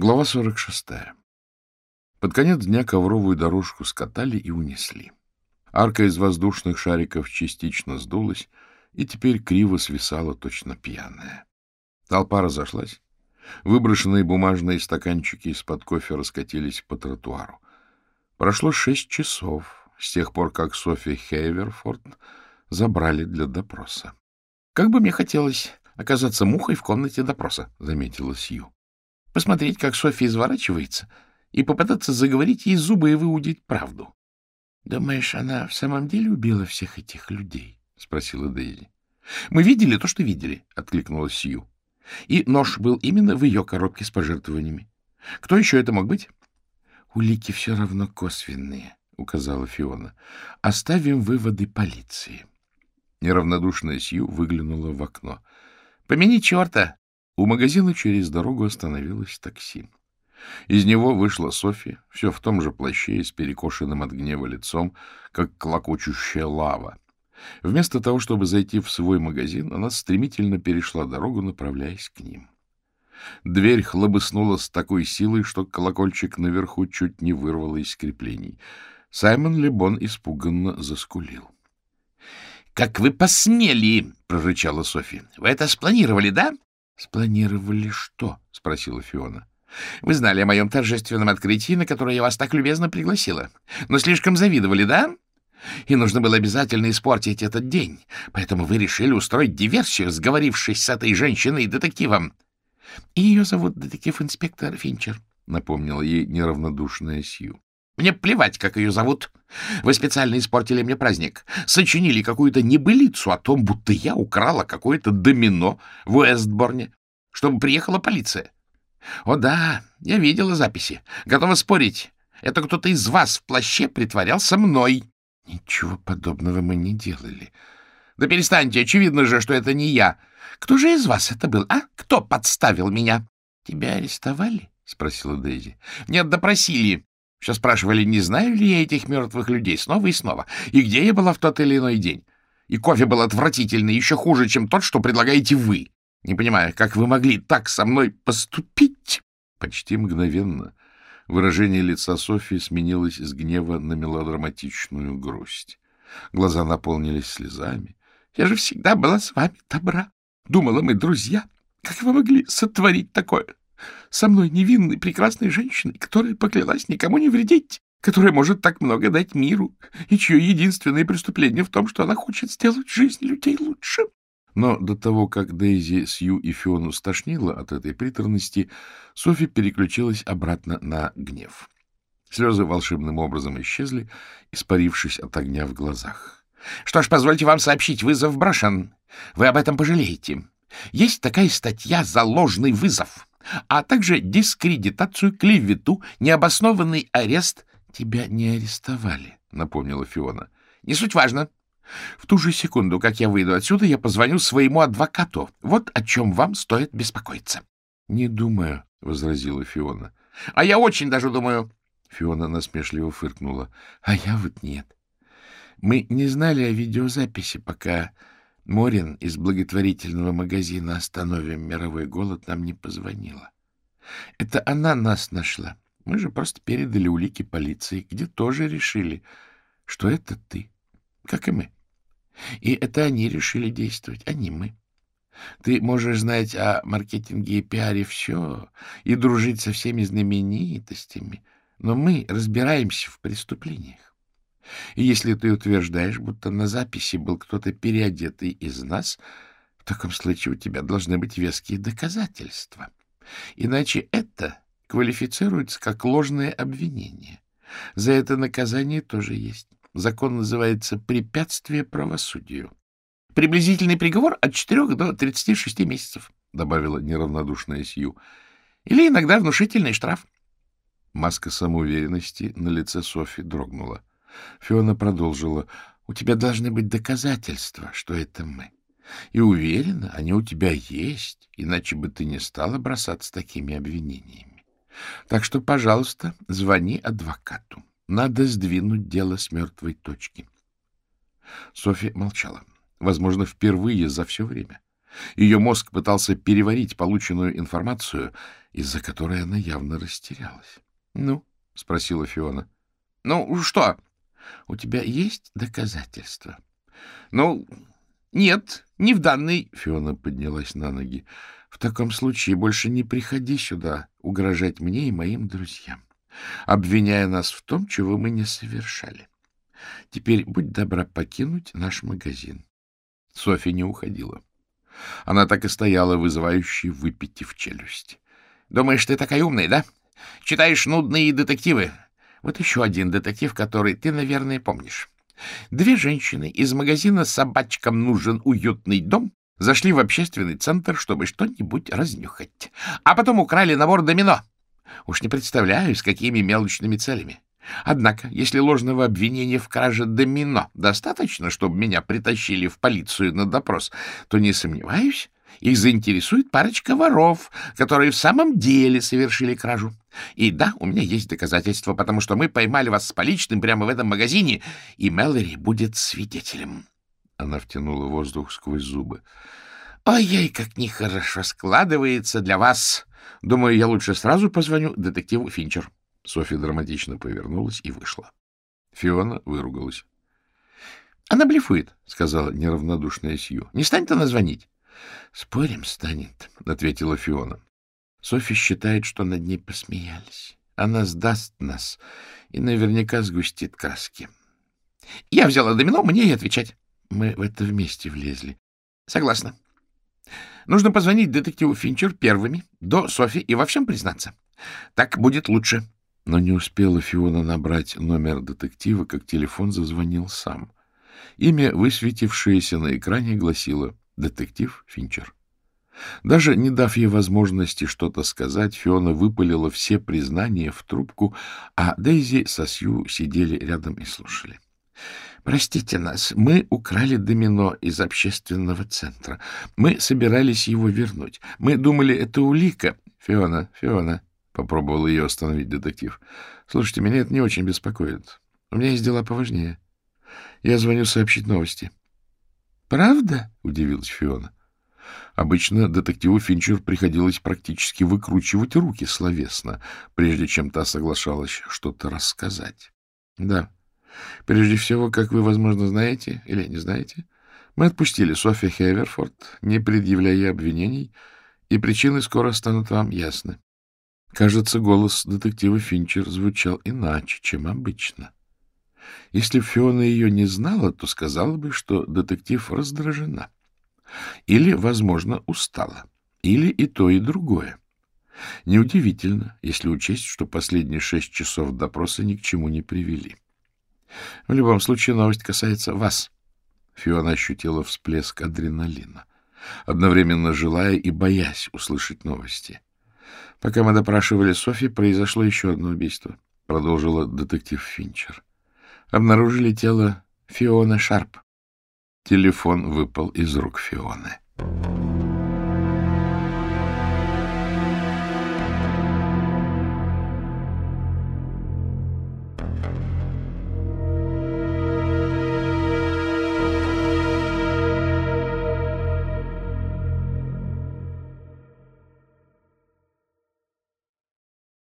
Глава 46. Под конец дня ковровую дорожку скатали и унесли. Арка из воздушных шариков частично сдулась и теперь криво свисала, точно пьяная. Толпа разошлась. Выброшенные бумажные стаканчики из-под кофе раскатились по тротуару. Прошло шесть часов с тех пор, как Софи Хейверфорд забрали для допроса. — Как бы мне хотелось оказаться мухой в комнате допроса, — заметила Сью посмотреть, как Софья изворачивается, и попытаться заговорить ей зубы и выудить правду. — Думаешь, она в самом деле убила всех этих людей? — спросила Дейзи. — Мы видели то, что видели, — откликнулась Сью. И нож был именно в ее коробке с пожертвованиями. Кто еще это мог быть? — Улики все равно косвенные, — указала Фиона. — Оставим выводы полиции. Неравнодушная Сью выглянула в окно. — Помяни черта! У магазина через дорогу остановилось такси. Из него вышла Софья, все в том же плаще и с перекошенным от гнева лицом, как клокочущая лава. Вместо того, чтобы зайти в свой магазин, она стремительно перешла дорогу, направляясь к ним. Дверь хлобыснула с такой силой, что колокольчик наверху чуть не вырвало из креплений. Саймон Лебон испуганно заскулил. — Как вы посмели! — прорычала Софья. — Вы это спланировали, да? Спланировали что? — спросила Фиона. — Вы знали о моем торжественном открытии, на которое я вас так любезно пригласила. Но слишком завидовали, да? И нужно было обязательно испортить этот день. Поэтому вы решили устроить диверсию, сговорившись с этой женщиной и детективом. — И ее зовут детектив-инспектор Финчер, — напомнила ей неравнодушная Сью. Мне плевать, как ее зовут. Вы специально испортили мне праздник. Сочинили какую-то небылицу о том, будто я украла какое-то домино в Уэстборне, чтобы приехала полиция. О да, я видела записи. Готова спорить. Это кто-то из вас в плаще притворялся мной. Ничего подобного мы не делали. Да перестаньте, очевидно же, что это не я. Кто же из вас это был, а? Кто подставил меня? Тебя арестовали? — спросила Дейзи. — Нет, допросили. Все спрашивали, не знаю ли я этих мертвых людей снова и снова, и где я была в тот или иной день. И кофе был отвратительный, еще хуже, чем тот, что предлагаете вы. Не понимаю, как вы могли так со мной поступить? Почти мгновенно выражение лица Софии сменилось с гнева на мелодраматичную грусть. Глаза наполнились слезами. Я же всегда была с вами добра. Думала, мы друзья. Как вы могли сотворить такое? Со мной невинной прекрасной женщиной, которая поклялась никому не вредить, которая может так много дать миру, и чье единственное преступление в том, что она хочет сделать жизнь людей лучше. Но до того, как Дейзи, Сью и Фиону стошнило от этой приторности, Софи переключилась обратно на гнев. Слезы волшебным образом исчезли, испарившись от огня в глазах. — Что ж, позвольте вам сообщить, вызов брошен. Вы об этом пожалеете. Есть такая статья за ложный вызов а также дискредитацию, клевету, необоснованный арест. — Тебя не арестовали, — напомнила Фиона. — Не суть важно. В ту же секунду, как я выйду отсюда, я позвоню своему адвокату. Вот о чем вам стоит беспокоиться. — Не думаю, — возразила Фиона. — А я очень даже думаю. Фиона насмешливо фыркнула. — А я вот нет. Мы не знали о видеозаписи, пока Морин из благотворительного магазина «Остановим мировой голод» нам не позвонила. Это она нас нашла. Мы же просто передали улики полиции, где тоже решили, что это ты, как и мы. И это они решили действовать, а не мы. Ты можешь знать о маркетинге и пиаре все и дружить со всеми знаменитостями, но мы разбираемся в преступлениях. И если ты утверждаешь, будто на записи был кто-то переодетый из нас, в таком случае у тебя должны быть веские доказательства. Иначе это квалифицируется как ложное обвинение. За это наказание тоже есть. Закон называется «препятствие правосудию». Приблизительный приговор от 4 до 36 месяцев, — добавила неравнодушная Сью. Или иногда внушительный штраф. Маска самоуверенности на лице Софи дрогнула. Фиона продолжила. — У тебя должны быть доказательства, что это мы. И уверена, они у тебя есть, иначе бы ты не стала бросаться такими обвинениями. Так что, пожалуйста, звони адвокату. Надо сдвинуть дело с мертвой точки. Софья молчала. Возможно, впервые за все время. Ее мозг пытался переварить полученную информацию, из-за которой она явно растерялась. — Ну? — спросила Фиона. — Ну, что? — У тебя есть доказательства? — Ну, нет, не в данной... Фиона поднялась на ноги. — В таком случае больше не приходи сюда угрожать мне и моим друзьям, обвиняя нас в том, чего мы не совершали. Теперь будь добра покинуть наш магазин. Софья не уходила. Она так и стояла, вызывающей выпитив челюсть. — Думаешь, ты такая умная, да? Читаешь нудные детективы? Вот еще один детектив, который ты, наверное, помнишь. Две женщины из магазина «Собачкам нужен уютный дом» зашли в общественный центр, чтобы что-нибудь разнюхать, а потом украли набор домино. Уж не представляю, с какими мелочными целями. Однако, если ложного обвинения в краже домино достаточно, чтобы меня притащили в полицию на допрос, то, не сомневаюсь, их заинтересует парочка воров, которые в самом деле совершили кражу. И да, у меня есть доказательства, потому что мы поймали вас с поличным прямо в этом магазине, и Мэлори будет свидетелем. Она втянула воздух сквозь зубы. Ой-ой, как нехорошо складывается для вас. Думаю, я лучше сразу позвоню детективу Финчер. Софья драматично повернулась и вышла. Фиона выругалась. — Она блефует, — сказала неравнодушная Сью. — Не станет она звонить? — Спорим, станет, — ответила Фиона. Софья считает, что над ней посмеялись. Она сдаст нас и наверняка сгустит краски. — Я взяла домино, мне и отвечать. Мы в это вместе влезли. — Согласна. Нужно позвонить детективу Финчер первыми, до Софи, и во всем признаться. Так будет лучше. — но не успела Фиона набрать номер детектива, как телефон зазвонил сам. Имя, высветившееся на экране, гласило «Детектив Финчер». Даже не дав ей возможности что-то сказать, Фиона выпалила все признания в трубку, а Дейзи со Сью сидели рядом и слушали. — Простите нас, мы украли домино из общественного центра. Мы собирались его вернуть. Мы думали, это улика. — Фиона, Фиона, Попробовал ее остановить детектив. — Слушайте, меня это не очень беспокоит. У меня есть дела поважнее. Я звоню сообщить новости. — Правда? — удивилась Фиона. Обычно детективу Финчер приходилось практически выкручивать руки словесно, прежде чем та соглашалась что-то рассказать. — Да. Прежде всего, как вы, возможно, знаете или не знаете, мы отпустили Софи Хеверфорд, не предъявляя обвинений, и причины скоро станут вам ясны. Кажется, голос детектива Финчер звучал иначе, чем обычно. Если Фиона ее не знала, то сказала бы, что детектив раздражена. Или, возможно, устала. Или и то, и другое. Неудивительно, если учесть, что последние шесть часов допроса ни к чему не привели. В любом случае, новость касается вас. Фиона ощутила всплеск адреналина, одновременно желая и боясь услышать новости. Пока мы допрашивали Софи, произошло еще одно убийство, — продолжила детектив Финчер. Обнаружили тело Фиона Шарп. Телефон выпал из рук Фионы.